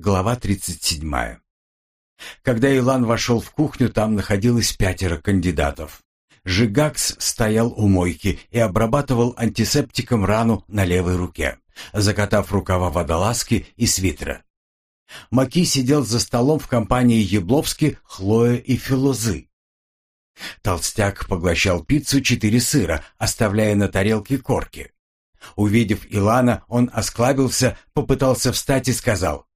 Глава 37. Когда Илан вошел в кухню, там находилось пятеро кандидатов. Жигакс стоял у мойки и обрабатывал антисептиком рану на левой руке, закатав рукава водолазки и свитера. Маки сидел за столом в компании Ябловски, Хлоя и Филозы. Толстяк поглощал пиццу четыре сыра, оставляя на тарелке корки. Увидев Илана, он осклабился, попытался встать и сказал,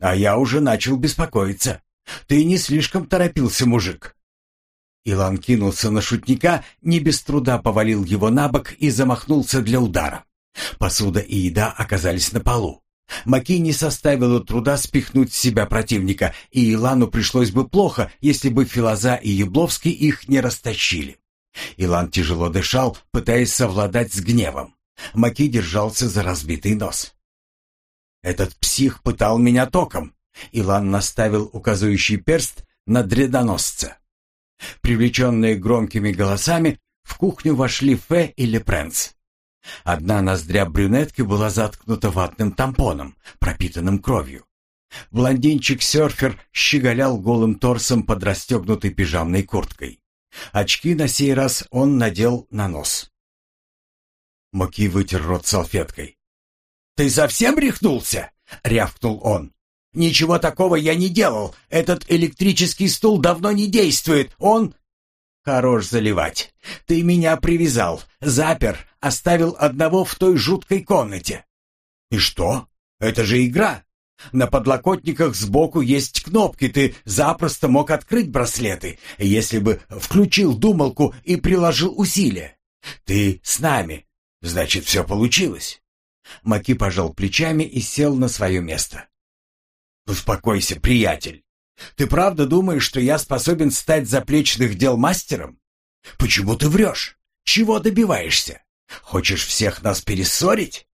а я уже начал беспокоиться. Ты не слишком торопился, мужик. Илан кинулся на шутника, не без труда повалил его на бок и замахнулся для удара. Посуда и еда оказались на полу. Маки не составило труда спихнуть с себя противника, и Илану пришлось бы плохо, если бы Филоза и Ябловский их не растащили. Илан тяжело дышал, пытаясь совладать с гневом. Маки держался за разбитый нос. Этот псих пытал меня током. Илан наставил указывающий перст на дредоносца. Привлеченные громкими голосами, в кухню вошли Фе и Лепренц. Одна ноздря брюнетки была заткнута ватным тампоном, пропитанным кровью. Блондинчик-серфер щеголял голым торсом под расстегнутой пижамной курткой. Очки на сей раз он надел на нос. Моки вытер рот салфеткой. «Ты совсем рехнулся?» — рявкнул он. «Ничего такого я не делал. Этот электрический стул давно не действует. Он...» «Хорош заливать. Ты меня привязал, запер, оставил одного в той жуткой комнате». «И что? Это же игра. На подлокотниках сбоку есть кнопки, ты запросто мог открыть браслеты, если бы включил думалку и приложил усилия. Ты с нами, значит, все получилось». Маки пожал плечами и сел на свое место. «Успокойся, приятель. Ты правда думаешь, что я способен стать заплечных дел мастером? Почему ты врешь? Чего добиваешься? Хочешь всех нас перессорить?»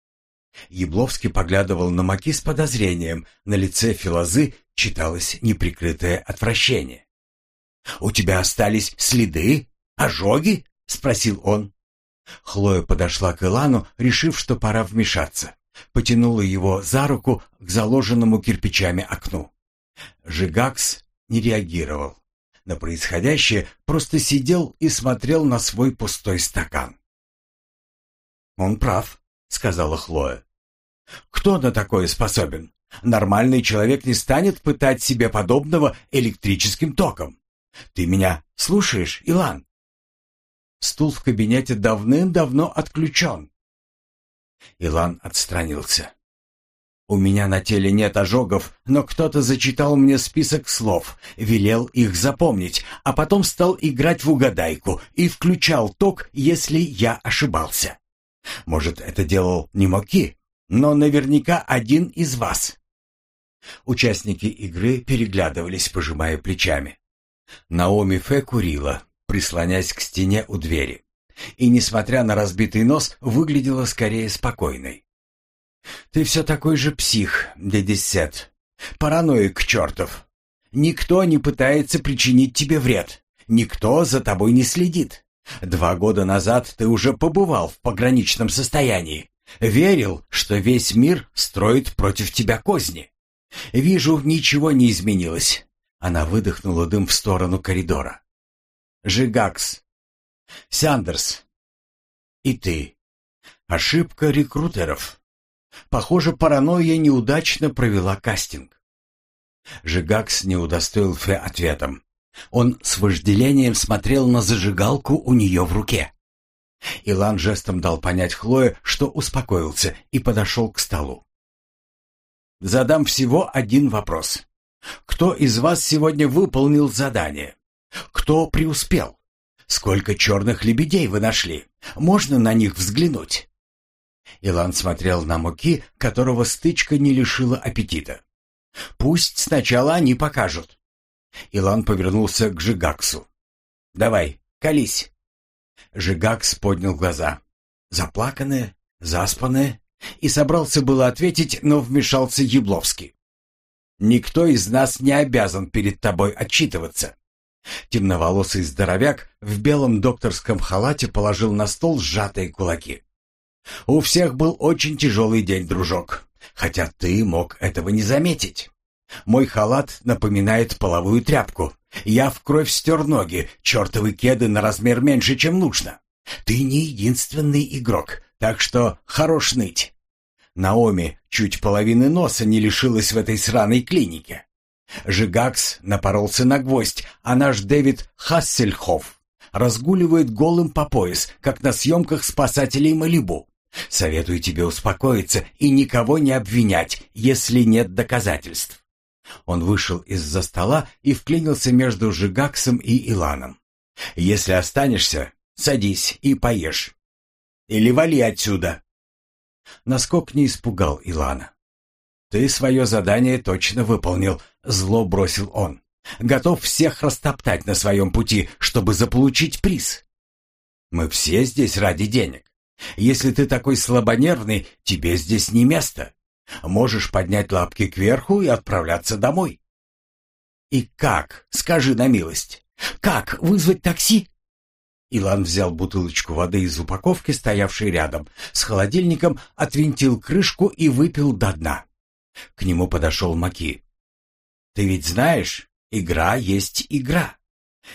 Ябловский поглядывал на Маки с подозрением. На лице Филозы читалось неприкрытое отвращение. «У тебя остались следы? Ожоги?» — спросил он. Хлоя подошла к Илану, решив, что пора вмешаться. Потянула его за руку к заложенному кирпичами окну. Жигакс не реагировал. На происходящее просто сидел и смотрел на свой пустой стакан. «Он прав», — сказала Хлоя. «Кто на такое способен? Нормальный человек не станет пытать себе подобного электрическим током. Ты меня слушаешь, Илан?» Стул в кабинете давным-давно отключен. Илан отстранился. У меня на теле нет ожогов, но кто-то зачитал мне список слов, велел их запомнить, а потом стал играть в угадайку и включал ток, если я ошибался. Может, это делал не Моки, но наверняка один из вас. Участники игры переглядывались, пожимая плечами. Наоми Фе курила, прислонясь к стене у двери. И, несмотря на разбитый нос, выглядела скорее спокойной. «Ты все такой же псих, дядя Сет. Параноик чертов. Никто не пытается причинить тебе вред. Никто за тобой не следит. Два года назад ты уже побывал в пограничном состоянии. Верил, что весь мир строит против тебя козни. Вижу, ничего не изменилось. Она выдохнула дым в сторону коридора. Жигакс. Сандерс. И ты. Ошибка рекрутеров. Похоже, паранойя неудачно провела кастинг. Жигакс не удостоил Фе ответом. Он с вожделением смотрел на зажигалку у нее в руке. Илан жестом дал понять Хлое, что успокоился, и подошел к столу. «Задам всего один вопрос. Кто из вас сегодня выполнил задание?» Кто преуспел? Сколько черных лебедей вы нашли? Можно на них взглянуть?» Илан смотрел на Муки, которого стычка не лишила аппетита. «Пусть сначала они покажут». Илан повернулся к Жигаксу. «Давай, колись». Жигакс поднял глаза. Заплаканные, заспанные, и собрался было ответить, но вмешался Ябловский. «Никто из нас не обязан перед тобой отчитываться. Темноволосый здоровяк в белом докторском халате положил на стол сжатые кулаки. «У всех был очень тяжелый день, дружок, хотя ты мог этого не заметить. Мой халат напоминает половую тряпку. Я в кровь стер ноги, чертовы кеды на размер меньше, чем нужно. Ты не единственный игрок, так что хорош ныть. Наоми чуть половины носа не лишилась в этой сраной клинике. Жигакс напоролся на гвоздь, а наш Дэвид Хассельхоф разгуливает голым по пояс, как на съемках спасателей Малибу. Советую тебе успокоиться и никого не обвинять, если нет доказательств. Он вышел из-за стола и вклинился между Жигаксом и Иланом. Если останешься, садись и поешь. Или вали отсюда. Наскок не испугал Илана. «Ты свое задание точно выполнил», — зло бросил он. «Готов всех растоптать на своем пути, чтобы заполучить приз. Мы все здесь ради денег. Если ты такой слабонервный, тебе здесь не место. Можешь поднять лапки кверху и отправляться домой». «И как, скажи на милость, как вызвать такси?» Илан взял бутылочку воды из упаковки, стоявшей рядом, с холодильником, отвинтил крышку и выпил до дна. К нему подошел Маки. «Ты ведь знаешь, игра есть игра.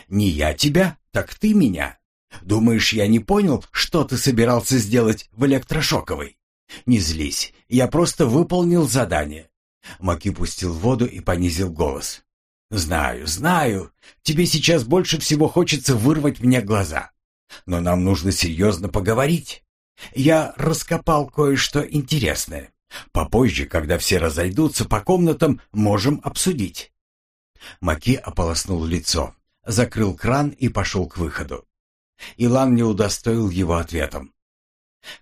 Не я тебя, так ты меня. Думаешь, я не понял, что ты собирался сделать в электрошоковой? Не злись, я просто выполнил задание». Маки пустил воду и понизил голос. «Знаю, знаю. Тебе сейчас больше всего хочется вырвать мне глаза. Но нам нужно серьезно поговорить. Я раскопал кое-что интересное. Попозже, когда все разойдутся по комнатам, можем обсудить». Маки ополоснул лицо, закрыл кран и пошел к выходу. Илан не удостоил его ответом.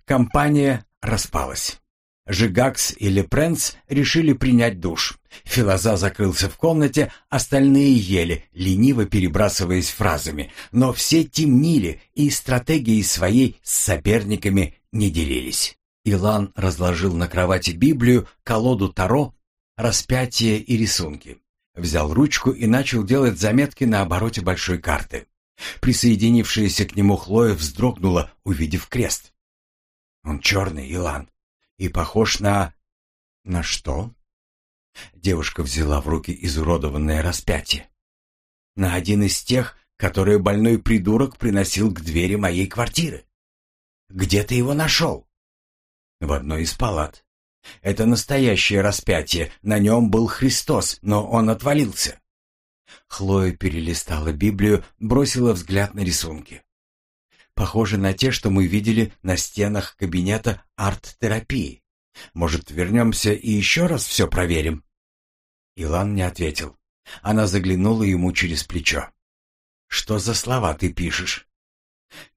Компания распалась. Жигакс и Лепренц решили принять душ. Филоза закрылся в комнате, остальные ели, лениво перебрасываясь фразами, но все темнили и стратегией своей с соперниками не делились. Илан разложил на кровати Библию, колоду Таро, распятие и рисунки. Взял ручку и начал делать заметки на обороте большой карты. Присоединившаяся к нему Хлоя вздрогнула, увидев крест. «Он черный, Илан и похож на... На что? Девушка взяла в руки изуродованное распятие. На один из тех, которые больной придурок приносил к двери моей квартиры. Где ты его нашел? В одной из палат. Это настоящее распятие, на нем был Христос, но он отвалился. Хлоя перелистала Библию, бросила взгляд на рисунки похожи на те, что мы видели на стенах кабинета арт-терапии. Может, вернемся и еще раз все проверим?» Илан не ответил. Она заглянула ему через плечо. «Что за слова ты пишешь?»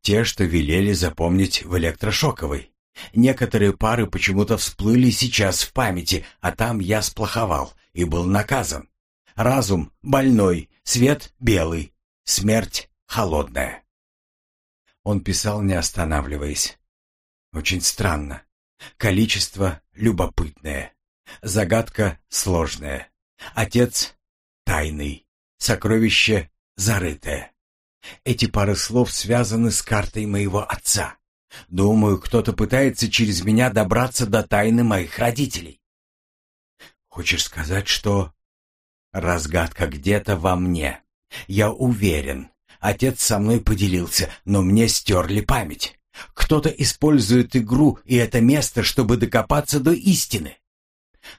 «Те, что велели запомнить в электрошоковой. Некоторые пары почему-то всплыли сейчас в памяти, а там я сплоховал и был наказан. Разум больной, свет белый, смерть холодная». Он писал, не останавливаясь. Очень странно. Количество любопытное. Загадка сложная. Отец тайный. Сокровище зарытое. Эти пары слов связаны с картой моего отца. Думаю, кто-то пытается через меня добраться до тайны моих родителей. Хочешь сказать, что... Разгадка где-то во мне. Я уверен, Отец со мной поделился, но мне стерли память. Кто-то использует игру и это место, чтобы докопаться до истины.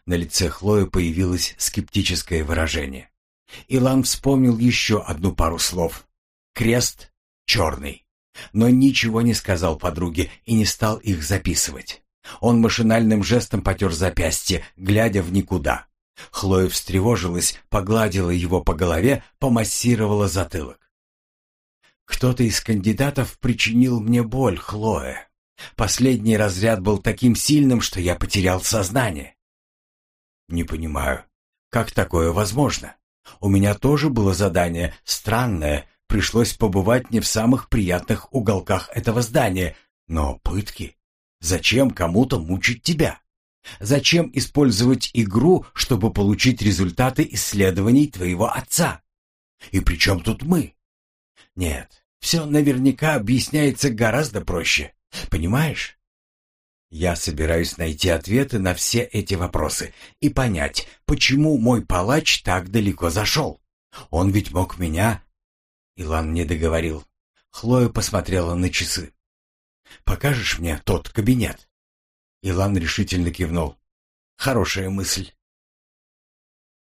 На лице Хлои появилось скептическое выражение. Илан вспомнил еще одну пару слов. Крест черный. Но ничего не сказал подруге и не стал их записывать. Он машинальным жестом потер запястье, глядя в никуда. Хлоя встревожилась, погладила его по голове, помассировала затылок. Кто-то из кандидатов причинил мне боль, Хлоя. Последний разряд был таким сильным, что я потерял сознание. Не понимаю, как такое возможно? У меня тоже было задание странное, пришлось побывать не в самых приятных уголках этого здания, но пытки. Зачем кому-то мучить тебя? Зачем использовать игру, чтобы получить результаты исследований твоего отца? И при чем тут мы? Нет, все наверняка объясняется гораздо проще. Понимаешь? Я собираюсь найти ответы на все эти вопросы и понять, почему мой палач так далеко зашел. Он ведь мог меня...» Илан не договорил. Хлоя посмотрела на часы. «Покажешь мне тот кабинет?» Илан решительно кивнул. «Хорошая мысль.